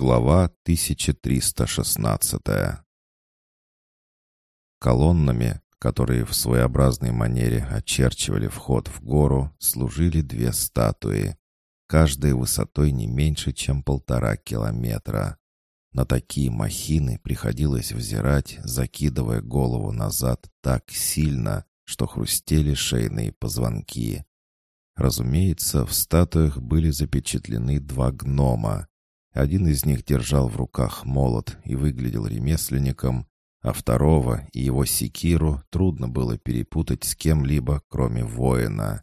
Глава 1316 Колоннами, которые в своеобразной манере очерчивали вход в гору, служили две статуи, каждая высотой не меньше, чем полтора километра. На такие махины приходилось взирать, закидывая голову назад так сильно, что хрустели шейные позвонки. Разумеется, в статуях были запечатлены два гнома, один из них держал в руках молот и выглядел ремесленником, а второго и его секиру трудно было перепутать с кем-либо, кроме воина.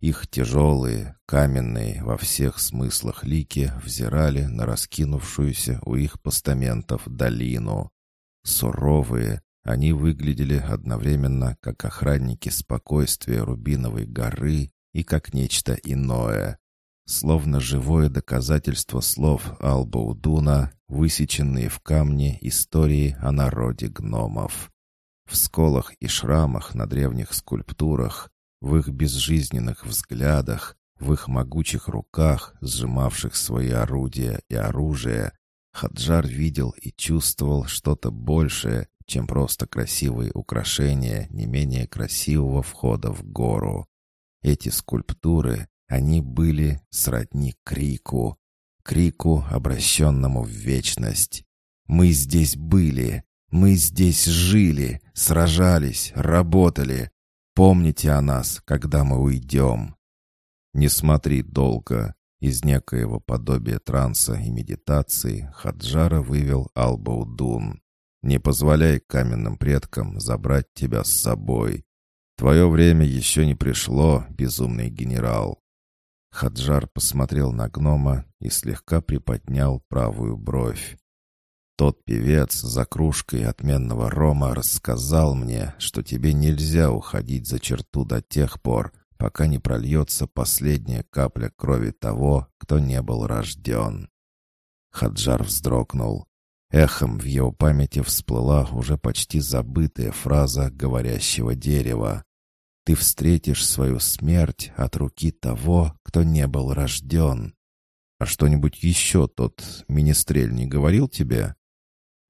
Их тяжелые, каменные во всех смыслах лики взирали на раскинувшуюся у их постаментов долину. Суровые, они выглядели одновременно как охранники спокойствия Рубиновой горы и как нечто иное, словно живое доказательство слов Албаудуна, высеченные в камне истории о народе гномов. В сколах и шрамах на древних скульптурах, в их безжизненных взглядах, в их могучих руках, сжимавших свои орудия и оружие, Хаджар видел и чувствовал что-то большее, чем просто красивые украшения не менее красивого входа в гору. Эти скульптуры, они были сродни крику, крику, обращенному в вечность. «Мы здесь были, мы здесь жили, сражались, работали. Помните о нас, когда мы уйдем». «Не смотри долго». Из некоего подобия транса и медитации Хаджара вывел Албаудун. «Не позволяй каменным предкам забрать тебя с собой. Твое время еще не пришло, безумный генерал. Хаджар посмотрел на гнома и слегка приподнял правую бровь. «Тот певец за кружкой отменного рома рассказал мне, что тебе нельзя уходить за черту до тех пор, пока не прольется последняя капля крови того, кто не был рожден». Хаджар вздрогнул. Эхом в его памяти всплыла уже почти забытая фраза говорящего дерева. Ты встретишь свою смерть от руки того, кто не был рожден. А что-нибудь еще тот министрель не говорил тебе?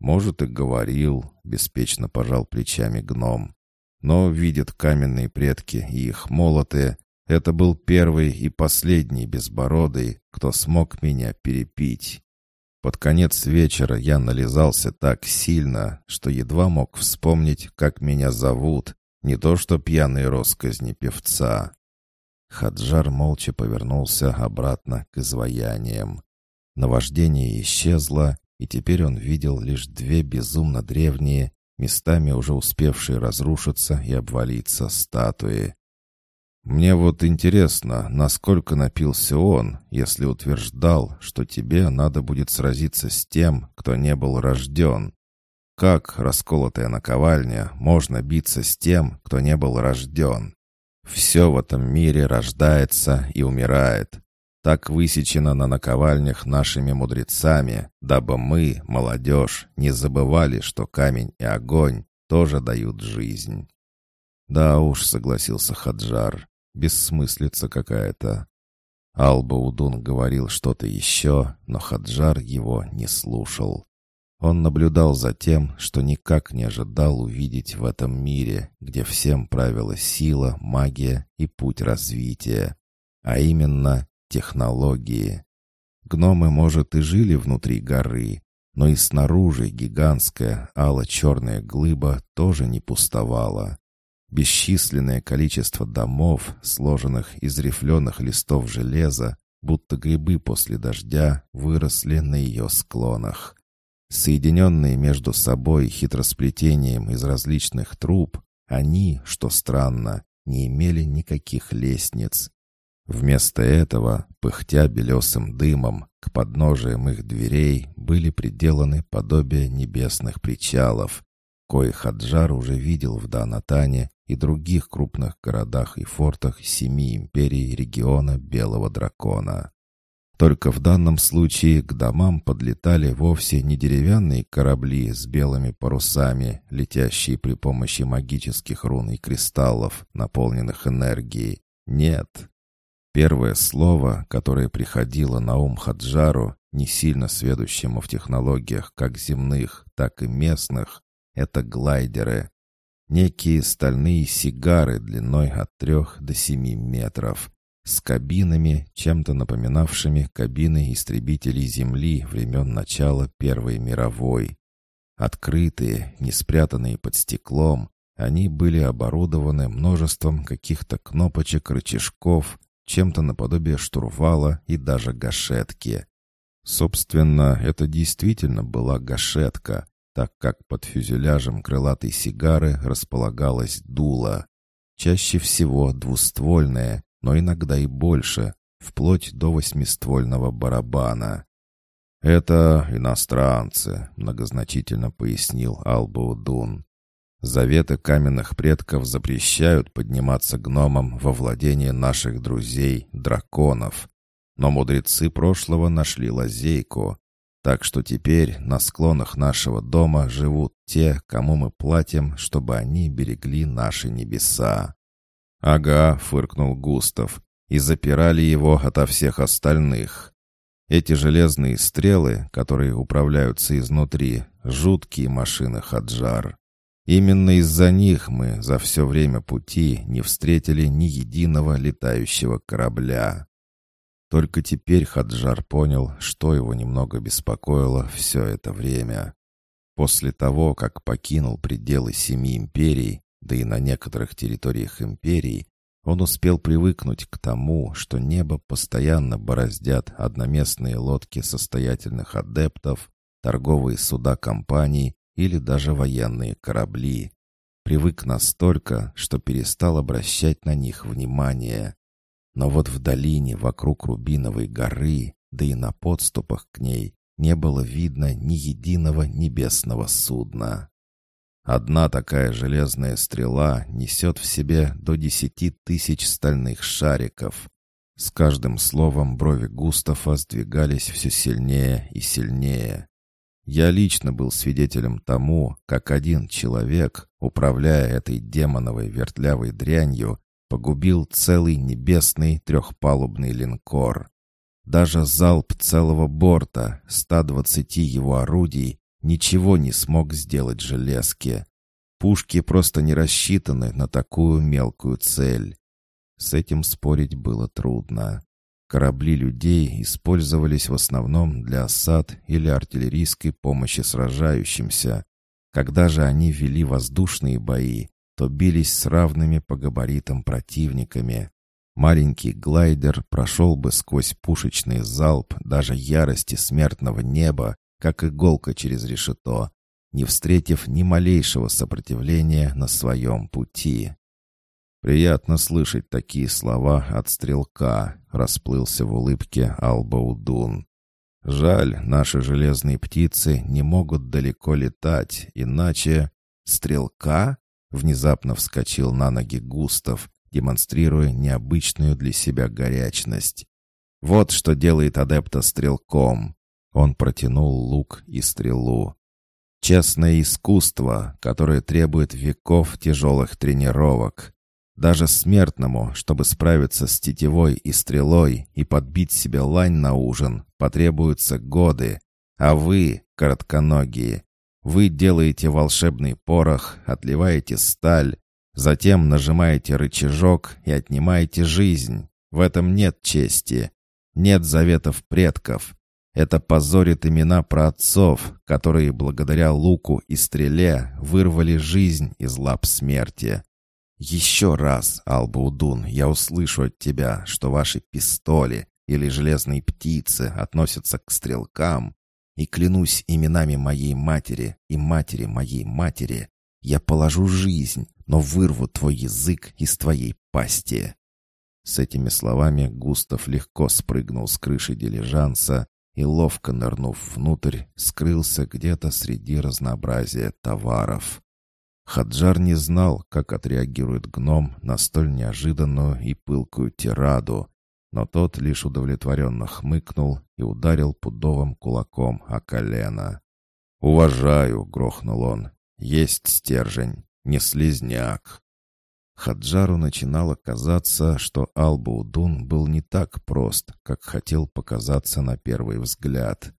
Может, и говорил, беспечно пожал плечами гном. Но, видят каменные предки и их молоты, это был первый и последний безбородый, кто смог меня перепить. Под конец вечера я нализался так сильно, что едва мог вспомнить, как меня зовут, не то что пьяные росказни певца. Хаджар молча повернулся обратно к изваяниям. Наваждение исчезло, и теперь он видел лишь две безумно древние, местами уже успевшие разрушиться и обвалиться статуи. «Мне вот интересно, насколько напился он, если утверждал, что тебе надо будет сразиться с тем, кто не был рожден, как, расколотая наковальня, можно биться с тем, кто не был рожден? Все в этом мире рождается и умирает. Так высечено на наковальнях нашими мудрецами, дабы мы, молодежь, не забывали, что камень и огонь тоже дают жизнь. Да уж, согласился Хаджар, бессмыслица какая-то. Алба Удун говорил что-то еще, но Хаджар его не слушал. Он наблюдал за тем, что никак не ожидал увидеть в этом мире, где всем правила сила, магия и путь развития, а именно технологии. Гномы, может, и жили внутри горы, но и снаружи гигантская ало-черная глыба тоже не пустовала. Бесчисленное количество домов, сложенных из рифленых листов железа, будто грибы после дождя, выросли на ее склонах. Соединенные между собой хитросплетением из различных труб, они, что странно, не имели никаких лестниц. Вместо этого, пыхтя белесым дымом, к подножиям их дверей были приделаны подобия небесных причалов, коих Хаджар уже видел в Данатане и других крупных городах и фортах семи империй региона Белого Дракона. Только в данном случае к домам подлетали вовсе не деревянные корабли с белыми парусами, летящие при помощи магических рун и кристаллов, наполненных энергией. Нет. Первое слово, которое приходило на ум Хаджару, не сильно сведущему в технологиях как земных, так и местных, это глайдеры. Некие стальные сигары длиной от трех до семи метров, с кабинами, чем-то напоминавшими кабины истребителей Земли времен начала Первой мировой. Открытые, не спрятанные под стеклом, они были оборудованы множеством каких-то кнопочек, рычажков, чем-то наподобие штурвала и даже гашетки. Собственно, это действительно была гашетка, так как под фюзеляжем крылатой сигары располагалась дуло. Чаще всего двуствольное, но иногда и больше, вплоть до восьмиствольного барабана. «Это иностранцы», — многозначительно пояснил Албаудун. «Заветы каменных предков запрещают подниматься гномам во владение наших друзей, драконов. Но мудрецы прошлого нашли лазейку. Так что теперь на склонах нашего дома живут те, кому мы платим, чтобы они берегли наши небеса». «Ага», — фыркнул Густав, — «и запирали его ото всех остальных». Эти железные стрелы, которые управляются изнутри, жуткие машины Хаджар. Именно из-за них мы за все время пути не встретили ни единого летающего корабля. Только теперь Хаджар понял, что его немного беспокоило все это время. После того, как покинул пределы семи империй, да и на некоторых территориях империи, он успел привыкнуть к тому, что небо постоянно бороздят одноместные лодки состоятельных адептов, торговые суда компаний или даже военные корабли. Привык настолько, что перестал обращать на них внимание. Но вот в долине вокруг Рубиновой горы, да и на подступах к ней, не было видно ни единого небесного судна. Одна такая железная стрела несет в себе до десяти тысяч стальных шариков. С каждым словом брови Густава сдвигались все сильнее и сильнее. Я лично был свидетелем тому, как один человек, управляя этой демоновой вертлявой дрянью, погубил целый небесный трехпалубный линкор. Даже залп целого борта, 120 его орудий, ничего не смог сделать железки. Пушки просто не рассчитаны на такую мелкую цель. С этим спорить было трудно. Корабли людей использовались в основном для осад или артиллерийской помощи сражающимся. Когда же они вели воздушные бои, то бились с равными по габаритам противниками. Маленький глайдер прошел бы сквозь пушечный залп даже ярости смертного неба как иголка через решето, не встретив ни малейшего сопротивления на своем пути. «Приятно слышать такие слова от стрелка», — расплылся в улыбке Албаудун. «Жаль, наши железные птицы не могут далеко летать, иначе...» «Стрелка?» — внезапно вскочил на ноги Густав, демонстрируя необычную для себя горячность. «Вот что делает адепта стрелком. Он протянул лук и стрелу. Честное искусство, которое требует веков тяжелых тренировок. Даже смертному, чтобы справиться с тетивой и стрелой и подбить себе лань на ужин, потребуются годы. А вы, коротконогие, вы делаете волшебный порох, отливаете сталь, затем нажимаете рычажок и отнимаете жизнь. В этом нет чести, нет заветов предков, это позорит имена праотцов, которые благодаря луку и стреле вырвали жизнь из лап смерти. Еще раз, Албаудун, я услышу от тебя, что ваши пистоли или железные птицы относятся к стрелкам, и клянусь именами моей матери и матери моей матери, я положу жизнь, но вырву твой язык из твоей пасти». С этими словами Густав легко спрыгнул с крыши дилижанса и, ловко нырнув внутрь, скрылся где-то среди разнообразия товаров. Хаджар не знал, как отреагирует гном на столь неожиданную и пылкую тираду, но тот лишь удовлетворенно хмыкнул и ударил пудовым кулаком о колено. «Уважаю», — грохнул он, — «есть стержень, не слезняк». Хаджару начинало казаться, что Албаудун был не так прост, как хотел показаться на первый взгляд.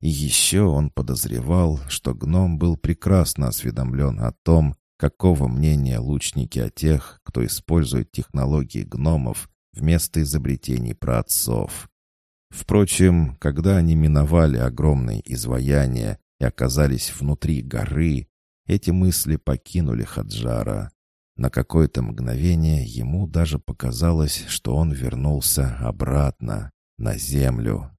И еще он подозревал, что гном был прекрасно осведомлен о том, какого мнения лучники о тех, кто использует технологии гномов вместо изобретений праотцов. Впрочем, когда они миновали огромные изваяния и оказались внутри горы, эти мысли покинули Хаджара. На какое-то мгновение ему даже показалось, что он вернулся обратно, на землю.